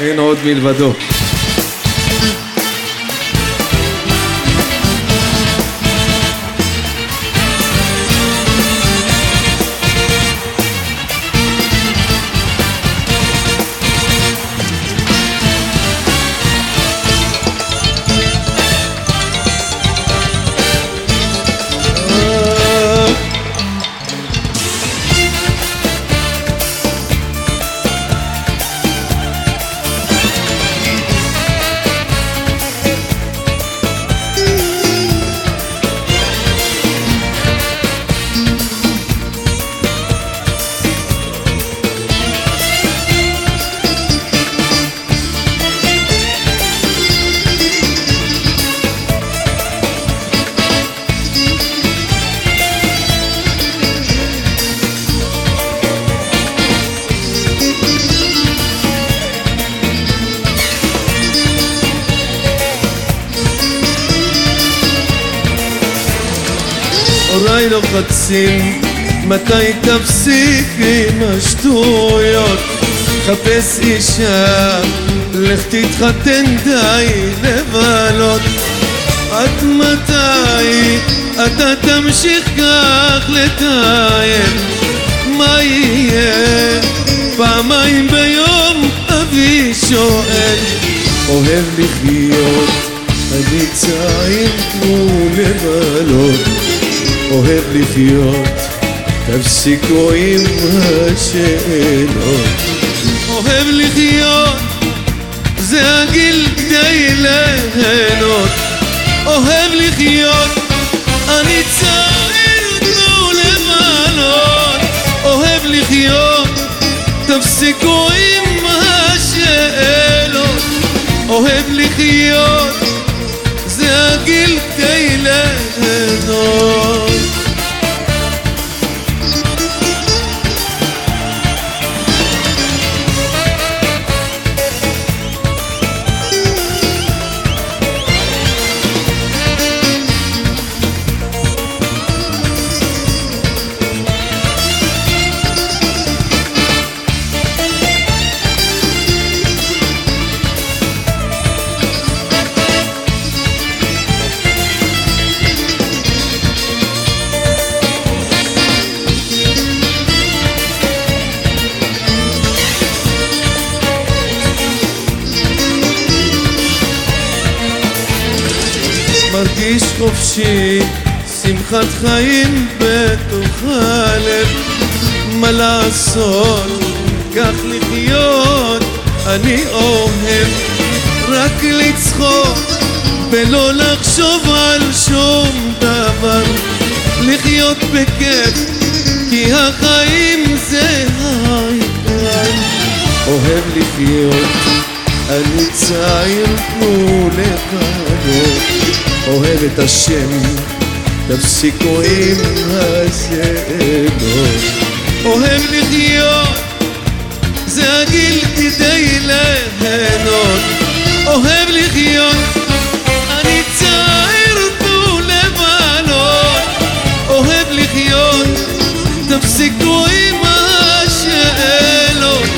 אין עוד מלבדו. הוריי לוחצים מתי תפסיק עם השטויות? חפש אישה לך תתחתן די לבלות. עד מתי אתה תמשיך כך לטייל מה יהיה? פעמיים ביום אבי שואל. אוהב לחיות אני צעיר כמו לבלות אוהב לחיות, תפסיקו עם השאלות. אוהב לחיות, זה הגיל כדי ליהנות. אוהב לחיות, אני צעיר כמו לבלות. אוהב לחיות, תפסיקו עם השאלות. אוהב לחיות, זה הגיל כדי ליהנות. מרגיש חופשי, שמחת חיים בתוך הלב. מה לעשות, כך לחיות, אני אוהב רק לצחוק ולא לחשוב על שום דבר. לחיות בכיף, כי החיים זה העיקר. אוהב לחיות, אני צעיר כמו לבדות. אוהב את השם, תפסיקו עם השאלות. אוהב לחיות, זה הגיל כדי ליהנות. אוהב לחיות, אני צעיר תנו לבנות. אוהב לחיות, תפסיקו עם השאלות.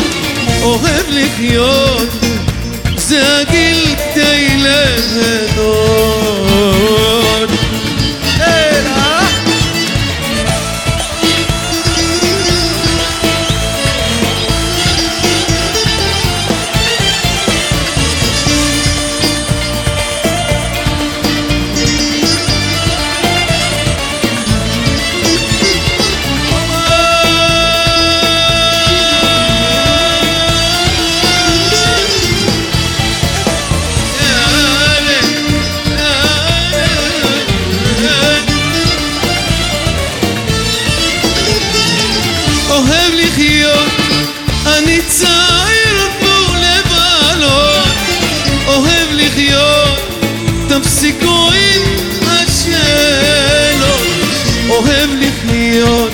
אוהב לחיות, זה הגיל צעיר כמו לבלות. אוהב לחיות, תפסיקו עם השאלות. אוהב לחיות,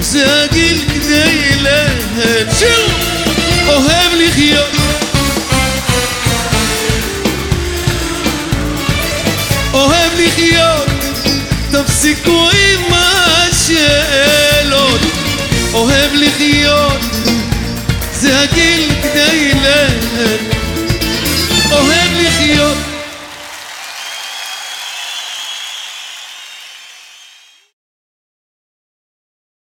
זה הגיל כדי. שיר! אוהב לחיות. אוהב לחיות, תפסיקו עם השאלות. אוהב לחיות, זה הגיל